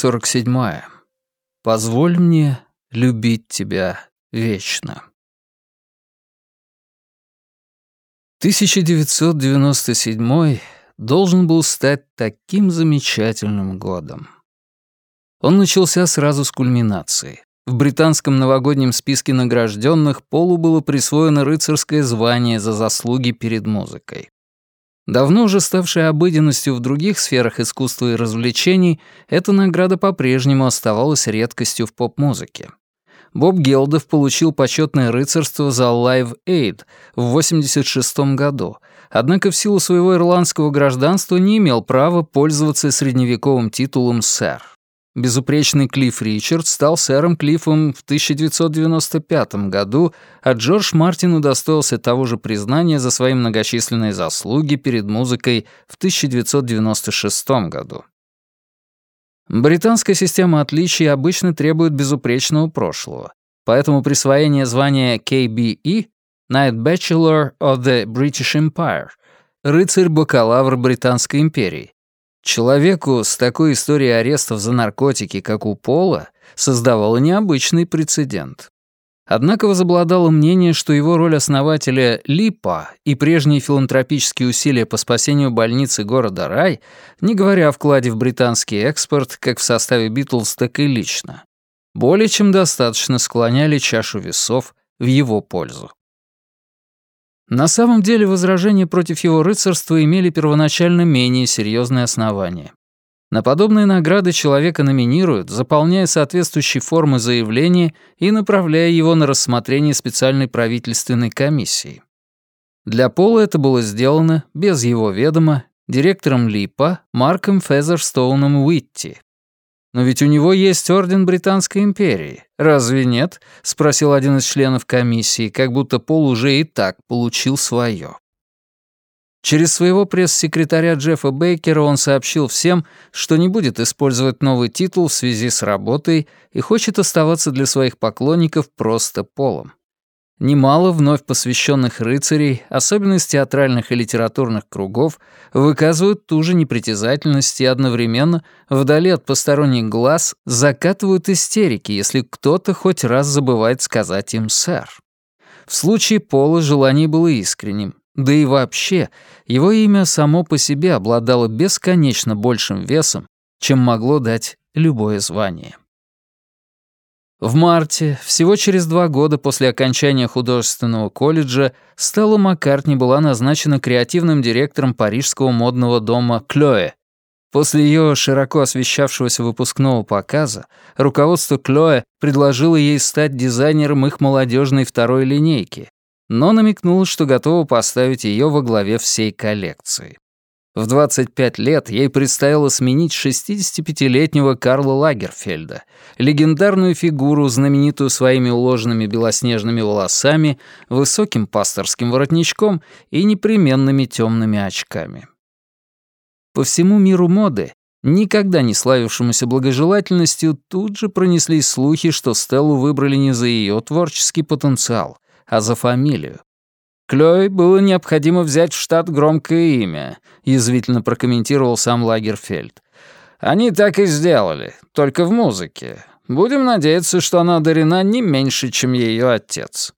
Глава 47. Позволь мне любить тебя вечно. 1997 должен был стать таким замечательным годом. Он начался сразу с кульминации. В британском новогоднем списке награжденных Полу было присвоено рыцарское звание за заслуги перед музыкой. Давно уже ставшая обыденностью в других сферах искусства и развлечений, эта награда по-прежнему оставалась редкостью в поп-музыке. Боб Гелдов получил почетное рыцарство за Live Aid в 1986 году, однако в силу своего ирландского гражданства не имел права пользоваться средневековым титулом «сэр». Безупречный Клифф Ричард стал сэром Клиффом в 1995 году, а Джордж Мартин удостоился того же признания за свои многочисленные заслуги перед музыкой в 1996 году. Британская система отличий обычно требует безупречного прошлого, поэтому присвоение звания KBE Knight Bachelor of the British Empire — рыцарь-бакалавр Британской империи Человеку с такой историей арестов за наркотики, как у Пола, создавало необычный прецедент. Однако возобладало мнение, что его роль основателя Липа и прежние филантропические усилия по спасению больницы города Рай, не говоря о вкладе в британский экспорт, как в составе Битлз, так и лично, более чем достаточно склоняли чашу весов в его пользу. На самом деле возражения против его рыцарства имели первоначально менее серьезные основания. На подобные награды человека номинируют, заполняя соответствующие формы заявления и направляя его на рассмотрение специальной правительственной комиссии. Для Пола это было сделано, без его ведома, директором ЛИПа Марком Фезерстоуном Уитти, но ведь у него есть орден Британской империи. Разве нет? спросил один из членов комиссии, как будто Пол уже и так получил свое. Через своего пресс-секретаря Джеффа Бейкера он сообщил всем, что не будет использовать новый титул в связи с работой и хочет оставаться для своих поклонников просто Полом. Немало вновь посвященных рыцарей, особенно из театральных и литературных кругов, выказывают ту же непритязательность и одновременно, вдали от посторонних глаз, закатывают истерики, если кто-то хоть раз забывает сказать им «сэр». В случае Пола желание было искренним, да и вообще, его имя само по себе обладало бесконечно большим весом, чем могло дать любое звание. В марте, всего через два года после окончания художественного колледжа, Стелла Маккартни была назначена креативным директором парижского модного дома «Клёе». После ее широко освещавшегося выпускного показа руководство «Клёе» предложило ей стать дизайнером их молодежной второй линейки, но намекнуло, что готово поставить ее во главе всей коллекции. В 25 лет ей предстояло сменить 65-летнего Карла Лагерфельда, легендарную фигуру, знаменитую своими уложенными белоснежными волосами, высоким пасторским воротничком и непременными темными очками. По всему миру моды, никогда не славившемуся благожелательностью, тут же пронеслись слухи, что Стеллу выбрали не за ее творческий потенциал, а за фамилию. Клёй было необходимо взять в штат громкое имя, язвительно прокомментировал сам Лагерфельд. Они так и сделали, только в музыке. Будем надеяться, что она одарена не меньше, чем ее отец.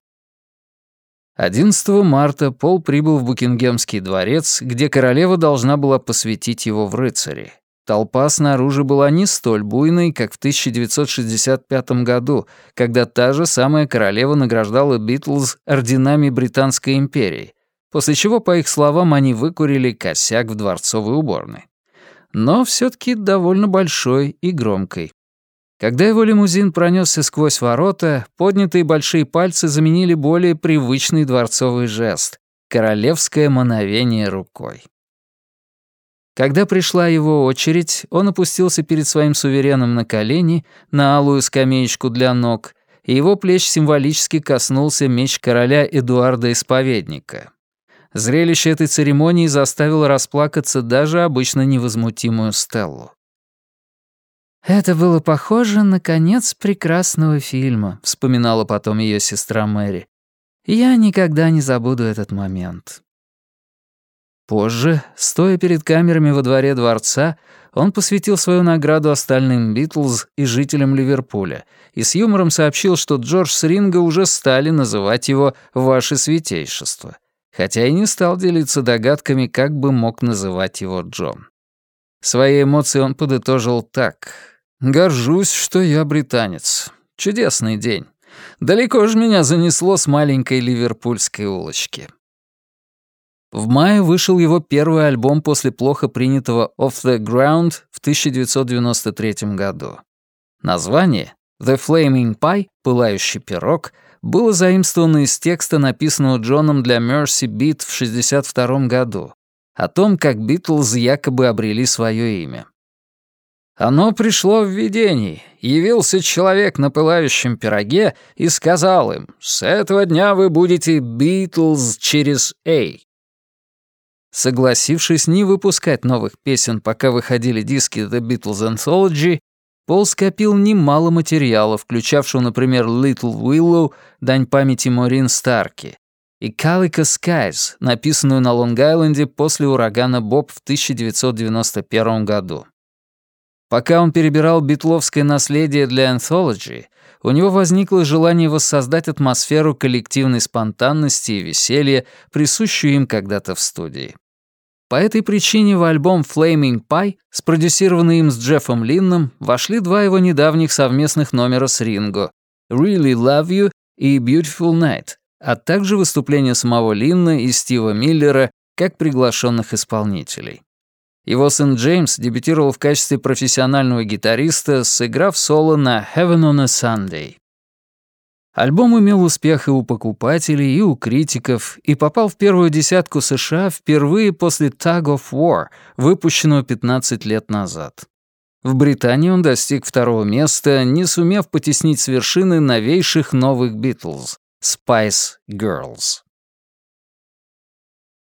11 марта Пол прибыл в Букингемский дворец, где королева должна была посвятить его в рыцари. Толпа снаружи была не столь буйной, как в 1965 году, когда та же самая королева награждала Битлз орденами Британской империи, после чего, по их словам, они выкурили косяк в дворцовой уборной. Но все таки довольно большой и громкой. Когда его лимузин пронесся сквозь ворота, поднятые большие пальцы заменили более привычный дворцовый жест — королевское мановение рукой. Когда пришла его очередь, он опустился перед своим сувереном на колени, на алую скамеечку для ног, и его плеч символически коснулся меч короля Эдуарда Исповедника. Зрелище этой церемонии заставило расплакаться даже обычно невозмутимую Стеллу. «Это было похоже на конец прекрасного фильма», — вспоминала потом ее сестра Мэри. «Я никогда не забуду этот момент. Позже, стоя перед камерами во дворе дворца, он посвятил свою награду остальным Битлз и жителям Ливерпуля и с юмором сообщил, что Джордж с Ринго уже стали называть его «Ваше Святейшество», хотя и не стал делиться догадками, как бы мог называть его Джон. Свои эмоции он подытожил так. «Горжусь, что я британец. Чудесный день. Далеко же меня занесло с маленькой ливерпульской улочки». В мае вышел его первый альбом после плохо принятого «Off the Ground» в 1993 году. Название «The Flaming Pie» — «Пылающий пирог» было заимствовано из текста, написанного Джоном для Mercy Beat в 1962 году, о том, как Битлз якобы обрели свое имя. Оно пришло в видении. Явился человек на пылающем пироге и сказал им, «С этого дня вы будете Битлз через «A». Согласившись не выпускать новых песен, пока выходили диски The Beatles Anthology, Пол скопил немало материала, включавшего, например, Little Willow, дань памяти Морин Старки, и Calico Skies, написанную на Лонг-Айленде после урагана Боб в 1991 году. Пока он перебирал битловское наследие для Anthology, у него возникло желание воссоздать атмосферу коллективной спонтанности и веселья, присущую им когда-то в студии. По этой причине в альбом Flaming Pie, спродюсированный им с Джеффом Линном, вошли два его недавних совместных номера с Ринго «Really Love You» и «Beautiful Night», а также выступления самого Линна и Стива Миллера как приглашенных исполнителей. Его сын Джеймс дебютировал в качестве профессионального гитариста, сыграв соло на «Heaven on a Sunday». Альбом имел успех и у покупателей, и у критиков, и попал в первую десятку США впервые после «Tug of War», выпущенного 15 лет назад. В Британии он достиг второго места, не сумев потеснить с вершины новейших новых «Битлз» — «Spice Girls».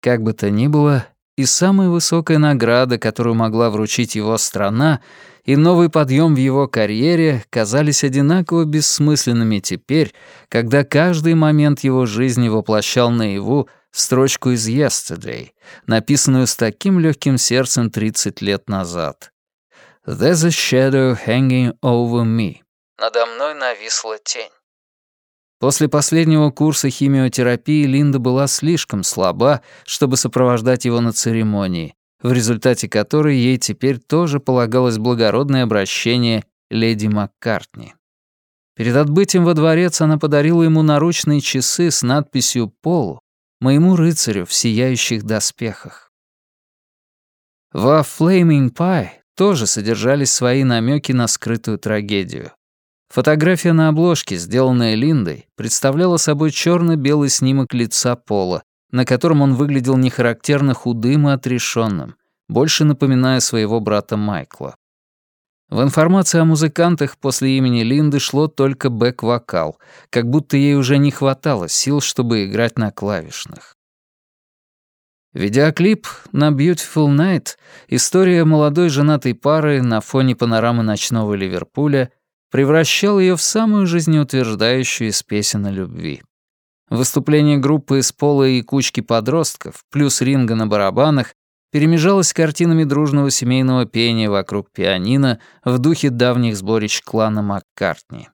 Как бы то ни было, и самая высокая награда, которую могла вручить его страна, и новый подъем в его карьере казались одинаково бессмысленными теперь, когда каждый момент его жизни воплощал наяву строчку из «Yesterday», написанную с таким легким сердцем 30 лет назад. «There's a shadow hanging over me». «Надо мной нависла тень». После последнего курса химиотерапии Линда была слишком слаба, чтобы сопровождать его на церемонии, в результате которой ей теперь тоже полагалось благородное обращение леди Маккартни. Перед отбытием во дворец она подарила ему наручные часы с надписью «Полу», моему рыцарю в сияющих доспехах. Во «Flaming Pie» тоже содержались свои намеки на скрытую трагедию. Фотография на обложке, сделанная Линдой, представляла собой черно-белый снимок лица Пола, на котором он выглядел нехарактерно худым и отрешенным, больше напоминая своего брата Майкла. В информации о музыкантах после имени Линды шло только бэк-вокал, как будто ей уже не хватало сил, чтобы играть на клавишных. Видеоклип на Beautiful Night — история молодой женатой пары на фоне панорамы ночного Ливерпуля превращал ее в самую жизнеутверждающую из песен о любви. Выступление группы из пола и кучки подростков, плюс ринга на барабанах, перемежалось картинами дружного семейного пения вокруг пианино в духе давних сборищ клана Маккартни.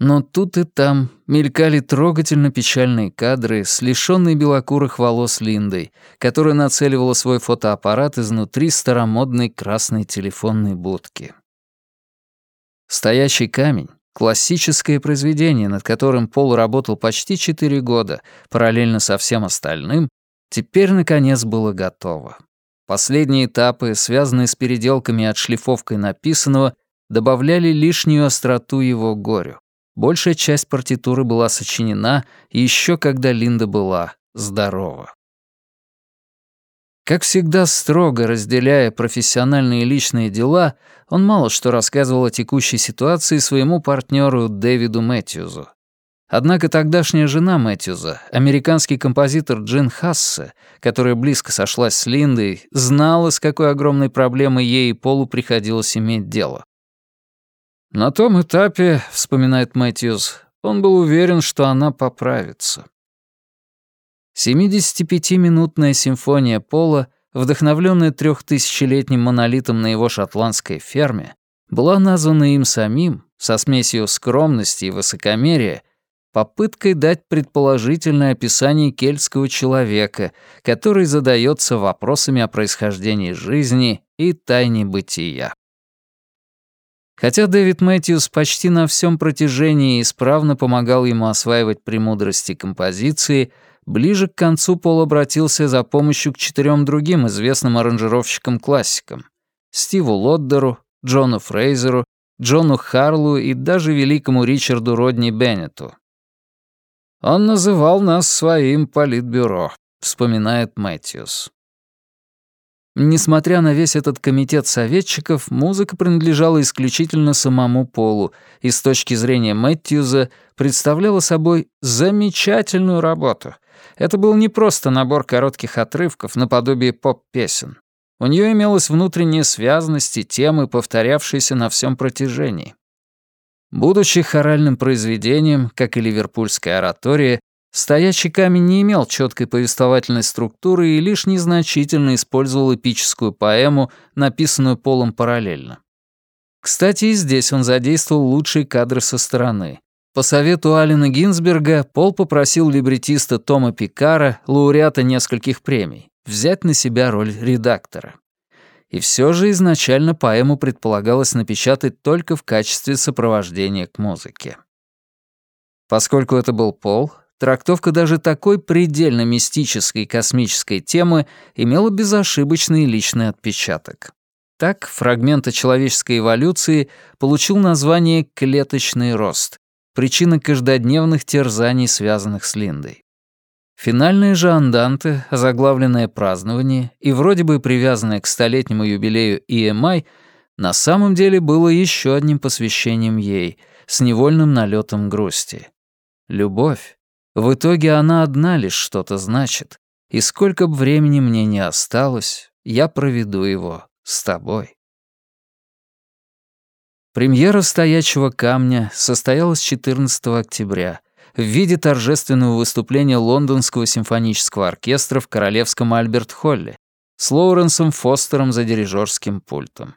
Но тут и там мелькали трогательно печальные кадры с лишённой белокурых волос Линдой, которая нацеливала свой фотоаппарат изнутри старомодной красной телефонной будки. «Стоящий камень» — классическое произведение, над которым Пол работал почти четыре года, параллельно со всем остальным, теперь, наконец, было готово. Последние этапы, связанные с переделками и отшлифовкой написанного, добавляли лишнюю остроту его горю. Большая часть партитуры была сочинена еще когда Линда была здорова. Как всегда строго разделяя профессиональные и личные дела, он мало что рассказывал о текущей ситуации своему партнеру Дэвиду Мэтьюзу. Однако тогдашняя жена Мэтьюза, американский композитор Джин Хассе, которая близко сошлась с Линдой, знала, с какой огромной проблемой ей и Полу приходилось иметь дело. «На том этапе, — вспоминает Мэтьюз, — он был уверен, что она поправится. 75-минутная симфония Пола, вдохновленная трехтысячелетним монолитом на его шотландской ферме, была названа им самим, со смесью скромности и высокомерия, попыткой дать предположительное описание кельтского человека, который задается вопросами о происхождении жизни и тайне бытия. Хотя Дэвид Мэтьюс почти на всем протяжении исправно помогал ему осваивать премудрости композиции, ближе к концу Пол обратился за помощью к четырем другим известным аранжировщикам-классикам — Стиву Лоддеру, Джону Фрейзеру, Джону Харлу и даже великому Ричарду Родни Беннету. «Он называл нас своим политбюро», — вспоминает Мэтьюс. Несмотря на весь этот комитет советчиков, музыка принадлежала исключительно самому Полу и с точки зрения Мэтьюза представляла собой замечательную работу. Это был не просто набор коротких отрывков наподобие поп-песен. У нее имелась внутренняя связность и темы, повторявшиеся на всем протяжении. Будучи хоральным произведением, как и ливерпульская оратория, стоячий камень не имел четкой повествовательной структуры и лишь незначительно использовал эпическую поэму, написанную Полом параллельно. Кстати, и здесь он задействовал лучшие кадры со стороны. По совету Алина Гинзберга Пол попросил либретиста Тома Пикара, лауреата нескольких премий, взять на себя роль редактора. И все же изначально поэму предполагалось напечатать только в качестве сопровождения к музыке. Поскольку это был Пол, трактовка даже такой предельно мистической космической темы имела безошибочный личный отпечаток. Так, фрагмент о человеческой эволюции получил название «клеточный рост», причина каждодневных терзаний, связанных с Линдой. Финальные же анданты, озаглавленное празднование и вроде бы привязанное к столетнему юбилею EMI, на самом деле было еще одним посвящением ей, с невольным налетом грусти. Любовь. В итоге она одна лишь что-то значит, и сколько бы времени мне не осталось, я проведу его с тобой. Премьера «Стоячего камня» состоялась 14 октября — в виде торжественного выступления Лондонского симфонического оркестра в Королевском Альберт-Холле с Лоуренсом Фостером за дирижерским пультом.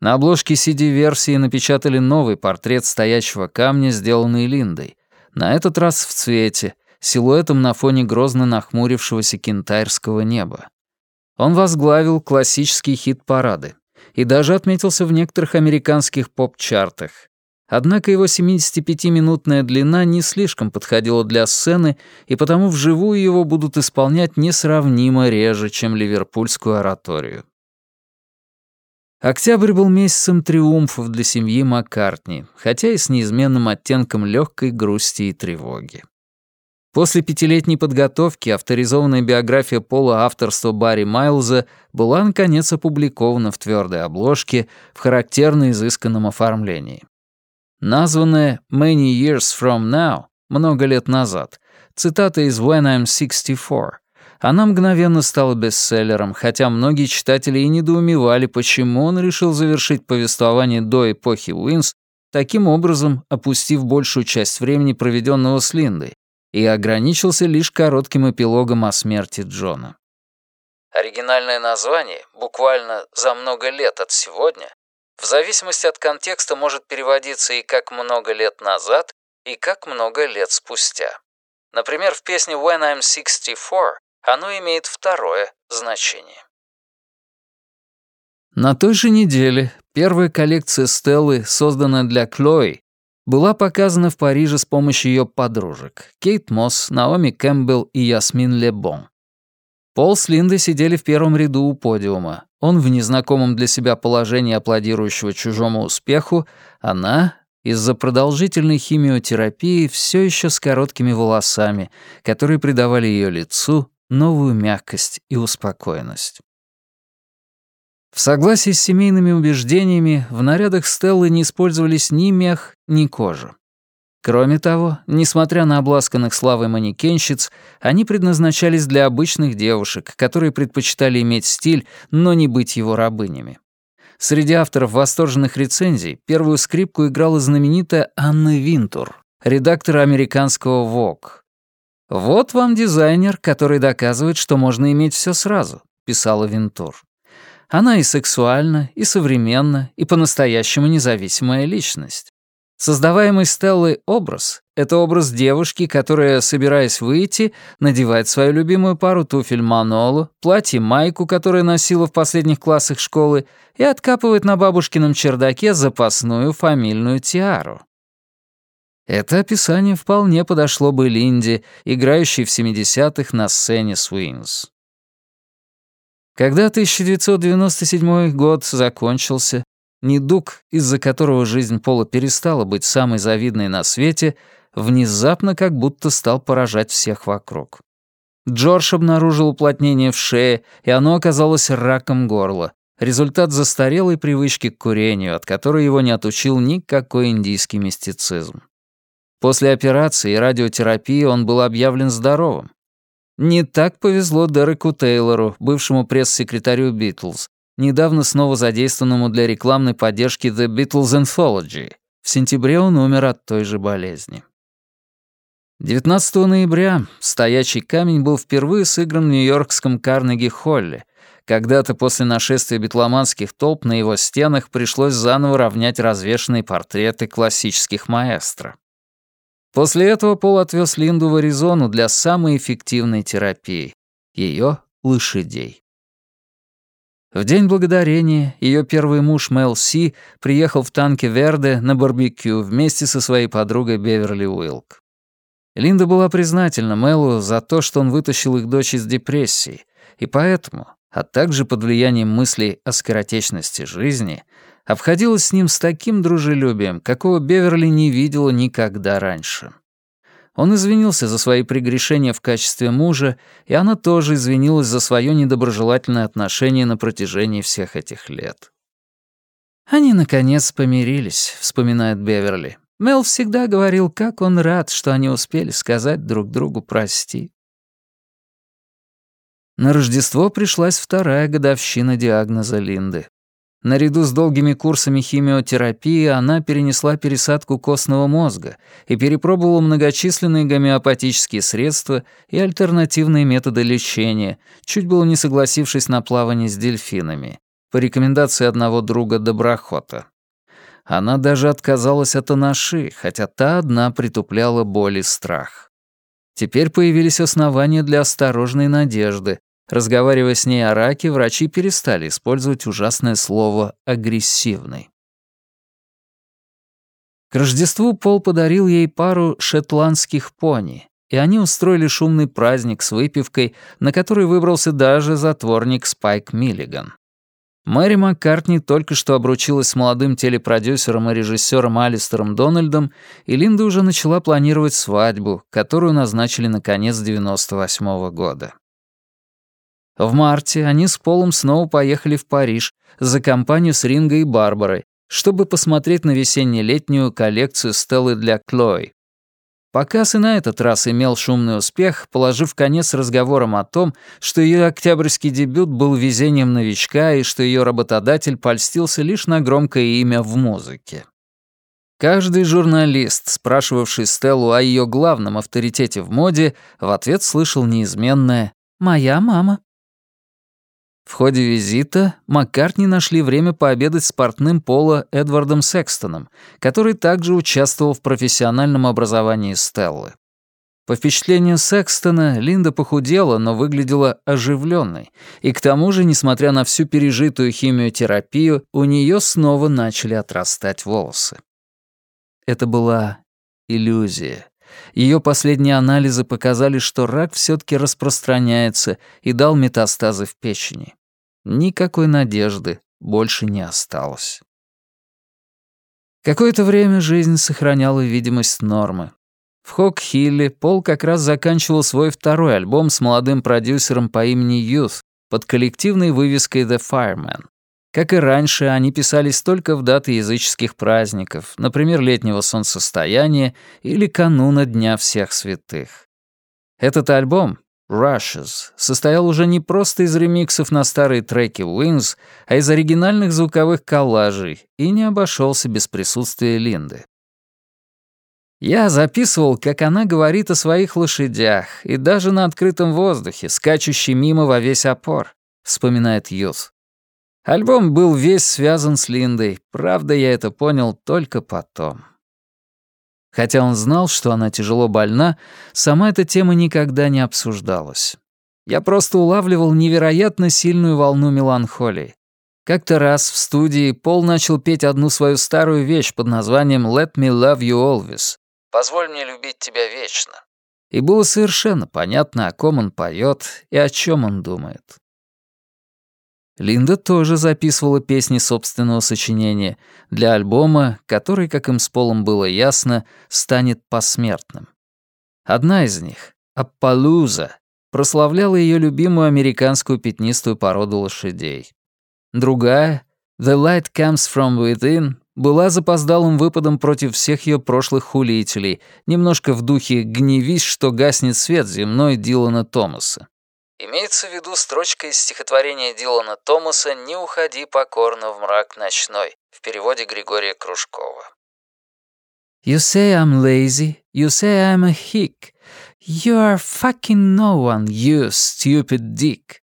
На обложке CD-версии напечатали новый портрет стоячего камня, сделанный Линдой, на этот раз в цвете, силуэтом на фоне грозно нахмурившегося кентайрского неба. Он возглавил классический хит-парады и даже отметился в некоторых американских поп-чартах, Однако его 75-минутная длина не слишком подходила для сцены, и потому вживую его будут исполнять несравнимо реже, чем ливерпульскую ораторию. Октябрь был месяцем триумфов для семьи Маккартни, хотя и с неизменным оттенком легкой грусти и тревоги. После пятилетней подготовки авторизованная биография Пола авторства Барри Майлза была наконец опубликована в твердой обложке в характерно изысканном оформлении. Названная «Many Years From Now» — много лет назад, цитата из «When I'm 64», она мгновенно стала бестселлером, хотя многие читатели и недоумевали, почему он решил завершить повествование до эпохи Wings, таким образом опустив большую часть времени, проведенного с Линдой, и ограничился лишь коротким эпилогом о смерти Джона. Оригинальное название, буквально «за много лет от сегодня», в зависимости от контекста может переводиться и как много лет назад, и как много лет спустя. Например, в песне «When I'm 64» оно имеет второе значение. На той же неделе первая коллекция Стеллы, созданная для Клои, была показана в Париже с помощью ее подружек Кейт Мосс, Наоми Кэмпбелл и Ясмин Лебон. Пол с Линдой сидели в первом ряду у подиума. Он в незнакомом для себя положении аплодирующего чужому успеху, она из-за продолжительной химиотерапии все еще с короткими волосами, которые придавали ее лицу новую мягкость и успокоенность. В согласии с семейными убеждениями, в нарядах Стеллы не использовались ни мех, ни кожа. Кроме того, несмотря на обласканных славой манекенщиц, они предназначались для обычных девушек, которые предпочитали иметь стиль, но не быть его рабынями. Среди авторов восторженных рецензий первую скрипку играла знаменитая Анна Винтур, редактор американского Vogue. «Вот вам дизайнер, который доказывает, что можно иметь все сразу», — писала Винтур. Она и сексуальна, и современна, и по-настоящему независимая личность. Создаваемый Стеллой образ — это образ девушки, которая, собираясь выйти, надевает свою любимую пару туфель Манолу, платье-майку, которое носила в последних классах школы, и откапывает на бабушкином чердаке запасную фамильную тиару. Это описание вполне подошло бы Линде, играющей в 70-х на сцене Свинс. Когда 1997 год закончился, недуг, из-за которого жизнь Пола перестала быть самой завидной на свете, внезапно как будто стал поражать всех вокруг. Джордж обнаружил уплотнение в шее, и оно оказалось раком горла. Результат застарелой привычки к курению, от которой его не отучил никакой индийский мистицизм. После операции и радиотерапии он был объявлен здоровым. Не так повезло Дереку Тейлору, бывшему пресс-секретарю Битлз, недавно снова задействованному для рекламной поддержки The Beatles Anthology. В сентябре он умер от той же болезни. 19 ноября «Стоячий камень» был впервые сыгран в нью-йоркском Карнеги-Холле. Когда-то после нашествия битломанских толп на его стенах пришлось заново равнять развешанные портреты классических маэстро. После этого Пол отвез Линду в Аризону для самой эффективной терапии — ее лошадей. В День Благодарения ее первый муж Мел Си приехал в танке Верде на барбекю вместе со своей подругой Беверли Уилк. Линда была признательна Мелу за то, что он вытащил их дочь из депрессии, и поэтому, а также под влиянием мыслей о скоротечности жизни, обходилась с ним с таким дружелюбием, какого Беверли не видела никогда раньше. Он извинился за свои прегрешения в качестве мужа, и она тоже извинилась за свое недоброжелательное отношение на протяжении всех этих лет. «Они, наконец, помирились», — вспоминает Беверли. Мел всегда говорил, как он рад, что они успели сказать друг другу «прости». На Рождество пришлась вторая годовщина диагноза Линды. Наряду с долгими курсами химиотерапии она перенесла пересадку костного мозга и перепробовала многочисленные гомеопатические средства и альтернативные методы лечения, чуть было не согласившись на плавание с дельфинами, по рекомендации одного друга Доброхота. Она даже отказалась от анаши, хотя та одна притупляла боль и страх. Теперь появились основания для осторожной надежды, Разговаривая с ней о раке, врачи перестали использовать ужасное слово «агрессивный». К Рождеству Пол подарил ей пару шотландских пони, и они устроили шумный праздник с выпивкой, на который выбрался даже затворник Спайк Миллиган. Мэри Маккартни только что обручилась с молодым телепродюсером и режиссером Алистером Дональдом, и Линда уже начала планировать свадьбу, которую назначили на конец 98 -го года. В марте они с Полом снова поехали в Париж за компанию с Ринго и Барбарой, чтобы посмотреть на весенне-летнюю коллекцию Стеллы для Клой. Показ и на этот раз имел шумный успех, положив конец разговорам о том, что ее октябрьский дебют был везением новичка и что ее работодатель польстился лишь на громкое имя в музыке. Каждый журналист, спрашивавший Стеллу о ее главном авторитете в моде, в ответ слышал неизменное «Моя мама». В ходе визита Маккартни нашли время пообедать с портным Пола Эдвардом Секстоном, который также участвовал в профессиональном образовании Стеллы. По впечатлению Секстона, Линда похудела, но выглядела оживленной, и к тому же, несмотря на всю пережитую химиотерапию, у нее снова начали отрастать волосы. Это была иллюзия. Ее последние анализы показали, что рак все таки распространяется и дал метастазы в печени. Никакой надежды больше не осталось. Какое-то время жизнь сохраняла видимость нормы. В Хок-Хилле Пол как раз заканчивал свой второй альбом с молодым продюсером по имени Youth под коллективной вывеской The Fireman. Как и раньше, они писались только в даты языческих праздников, например, летнего солнцестояния или кануна Дня всех святых. Этот альбом, Rushes состоял уже не просто из ремиксов на старые треки Wings, а из оригинальных звуковых коллажей и не обошелся без присутствия Линды. Я записывал, как она говорит о своих лошадях, и даже на открытом воздухе, скачущей мимо во весь опор, вспоминает Юз. Альбом был весь связан с Линдой, правда, я это понял только потом. Хотя он знал, что она тяжело больна, сама эта тема никогда не обсуждалась. Я просто улавливал невероятно сильную волну меланхолии. Как-то раз в студии Пол начал петь одну свою старую вещь под названием «Let me love you always», «Позволь мне любить тебя вечно». И было совершенно понятно, о ком он поет и о чем он думает. Линда тоже записывала песни собственного сочинения для альбома, который, как им с Полом было ясно, станет посмертным. Одна из них, «Аппалуза», прославляла ее любимую американскую пятнистую породу лошадей. Другая, «The Light Comes From Within», была запоздалым выпадом против всех ее прошлых хулителей, немножко в духе «гневись, что гаснет свет земной» Дилана Томаса. Имеется в виду строчка из стихотворения Дилана Томаса «Не уходи покорно в мрак ночной» в переводе Григория Кружкова. You say I'm lazy, you say I'm a hick. You are fucking no one, you stupid dick.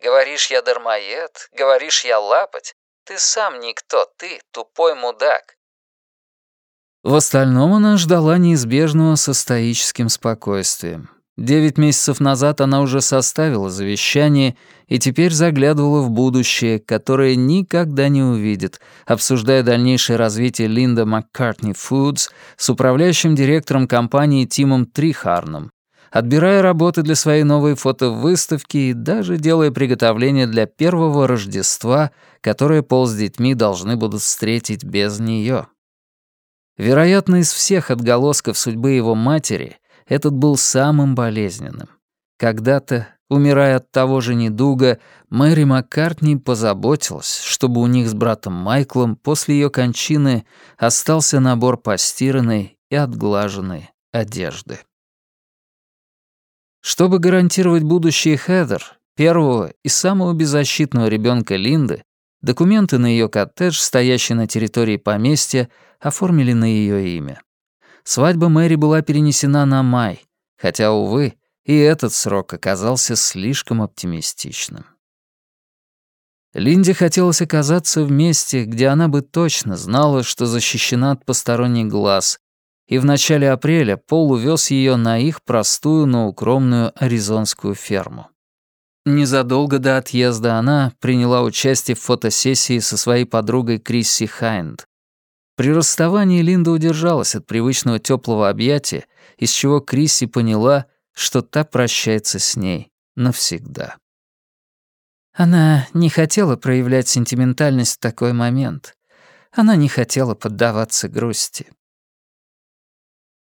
Говоришь, я дармоед, говоришь, я лапоть. Ты сам никто, ты тупой мудак. В остальном она ждала неизбежного со стоическим спокойствием. Девять месяцев назад она уже составила завещание и теперь заглядывала в будущее, которое никогда не увидит, обсуждая дальнейшее развитие Линда Маккартни Фудс с управляющим директором компании Тимом Трихарном, отбирая работы для своей новой фотовыставки и даже делая приготовления для первого Рождества, которое Пол с детьми должны будут встретить без нее. Вероятно, из всех отголосков судьбы его матери этот был самым болезненным. Когда-то, умирая от того же недуга, Мэри Маккартни позаботилась, чтобы у них с братом Майклом после ее кончины остался набор постиранной и отглаженной одежды. Чтобы гарантировать будущее Хедер, первого и самого беззащитного ребенка Линды, документы на ее коттедж, стоящий на территории поместья, оформили на ее имя. Свадьба Мэри была перенесена на май, хотя, увы, и этот срок оказался слишком оптимистичным. Линде хотелось оказаться в месте, где она бы точно знала, что защищена от посторонних глаз, и в начале апреля Пол увез ее на их простую, но укромную аризонскую ферму. Незадолго до отъезда она приняла участие в фотосессии со своей подругой Крисси Хайнд, при расставании Линда удержалась от привычного теплого объятия, из чего Крисси поняла, что та прощается с ней навсегда. Она не хотела проявлять сентиментальность в такой момент. Она не хотела поддаваться грусти.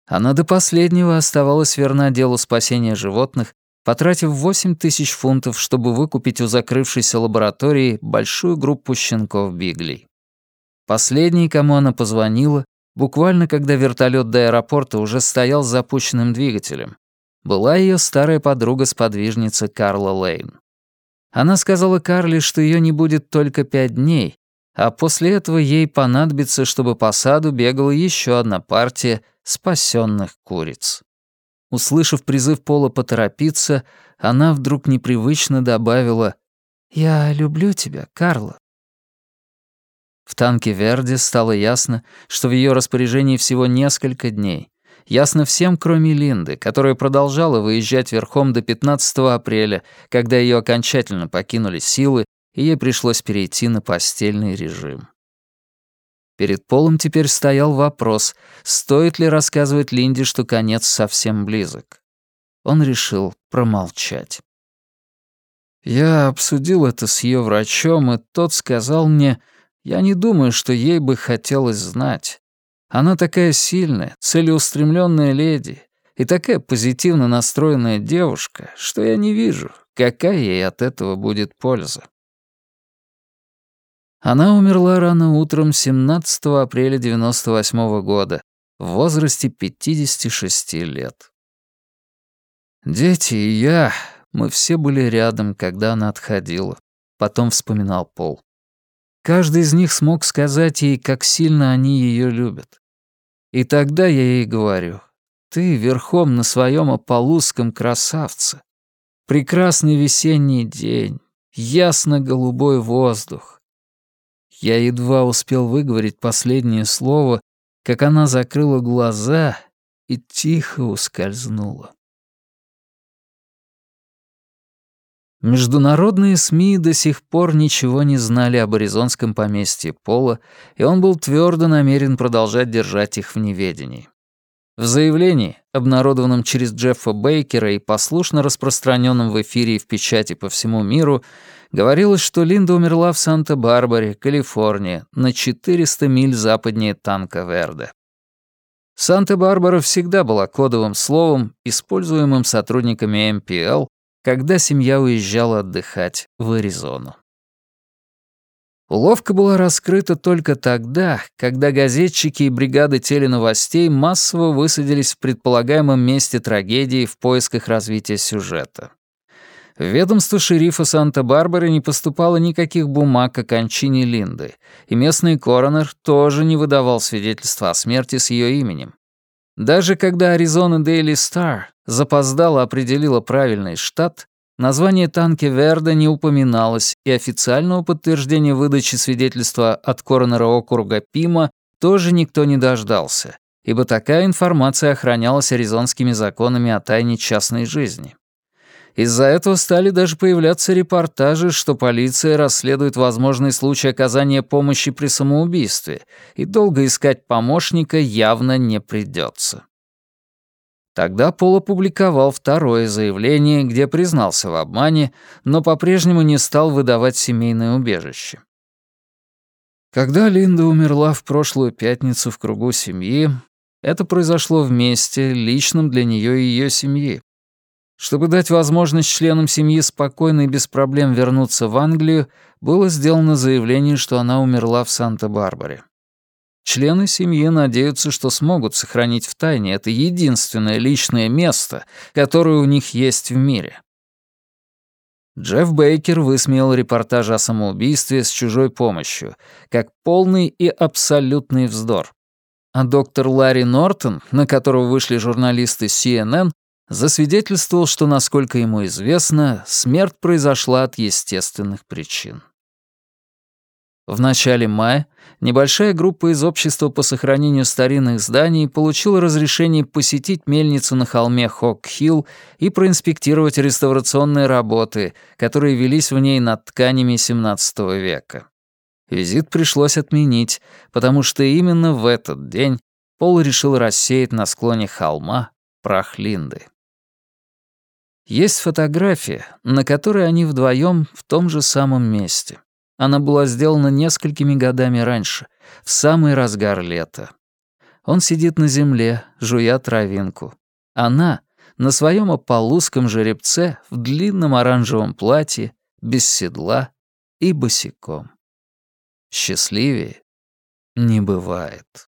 Она до последнего оставалась верна делу спасения животных, потратив 8 тысяч фунтов, чтобы выкупить у закрывшейся лаборатории большую группу щенков-биглей. Последний, кому она позвонила, буквально когда вертолет до аэропорта уже стоял с запущенным двигателем, была ее старая подруга-сподвижница Карла Лейн. Она сказала Карле, что ее не будет только пять дней, а после этого ей понадобится, чтобы по саду бегала еще одна партия спасенных куриц. Услышав призыв Пола поторопиться, она вдруг непривычно добавила «Я люблю тебя, Карла». В танке Верди стало ясно, что в ее распоряжении всего несколько дней. Ясно всем, кроме Линды, которая продолжала выезжать верхом до 15 апреля, когда ее окончательно покинули силы, и ей пришлось перейти на постельный режим. Перед Полом теперь стоял вопрос, стоит ли рассказывать Линде, что конец совсем близок. Он решил промолчать. Я обсудил это с ее врачом, и тот сказал мне, я не думаю, что ей бы хотелось знать. Она такая сильная, целеустремленная леди и такая позитивно настроенная девушка, что я не вижу, какая ей от этого будет польза. Она умерла рано утром 17 апреля 98 -го года в возрасте 56 лет. Дети и я, мы все были рядом, когда она отходила, потом вспоминал Пол. Каждый из них смог сказать ей, как сильно они ее любят. И тогда я ей говорю, ты верхом на своем ополузском красавце. Прекрасный весенний день, ясно-голубой воздух. Я едва успел выговорить последнее слово, как она закрыла глаза и тихо ускользнула. Международные СМИ до сих пор ничего не знали об аризонском поместье Пола, и он был твердо намерен продолжать держать их в неведении. В заявлении, обнародованном через Джеффа Бейкера и послушно распространенном в эфире и в печати по всему миру, говорилось, что Линда умерла в Санта-Барбаре, Калифорния, на 400 миль западнее Танка Верде. Санта-Барбара всегда была кодовым словом, используемым сотрудниками МПЛ когда семья уезжала отдыхать в Аризону. Уловка была раскрыта только тогда, когда газетчики и бригады теленовостей массово высадились в предполагаемом месте трагедии в поисках развития сюжета. В ведомство шерифа Санта-Барбары не поступало никаких бумаг о кончине Линды, и местный коронер тоже не выдавал свидетельства о смерти с ее именем. Даже когда Arizona Daily Star запоздало определила правильный штат, название танки Верда не упоминалось, и официального подтверждения выдачи свидетельства от коронера округа Пима тоже никто не дождался, ибо такая информация охранялась аризонскими законами о тайне частной жизни. Из-за этого стали даже появляться репортажи, что полиция расследует возможный случай оказания помощи при самоубийстве, и долго искать помощника явно не придется. Тогда Пол опубликовал второе заявление, где признался в обмане, но по-прежнему не стал выдавать семейное убежище. Когда Линда умерла в прошлую пятницу в кругу семьи, это произошло вместе, личном для нее и ее семьи. Чтобы дать возможность членам семьи спокойно и без проблем вернуться в Англию, было сделано заявление, что она умерла в Санта-Барбаре. Члены семьи надеются, что смогут сохранить в тайне это единственное личное место, которое у них есть в мире. Джефф Бейкер высмеял репортаж о самоубийстве с чужой помощью, как полный и абсолютный вздор. А доктор Ларри Нортон, на которого вышли журналисты CNN, засвидетельствовал, что, насколько ему известно, смерть произошла от естественных причин. В начале мая небольшая группа из Общества по сохранению старинных зданий получила разрешение посетить мельницу на холме Хок-Хилл и проинспектировать реставрационные работы, которые велись в ней над тканями XVII века. Визит пришлось отменить, потому что именно в этот день Пол решил рассеять на склоне холма прах Линды. Есть фотография, на которой они вдвоем в том же самом месте. Она была сделана несколькими годами раньше, в самый разгар лета. Он сидит на земле, жуя травинку. Она на своем ополузском жеребце в длинном оранжевом платье, без седла и босиком. Счастливее не бывает.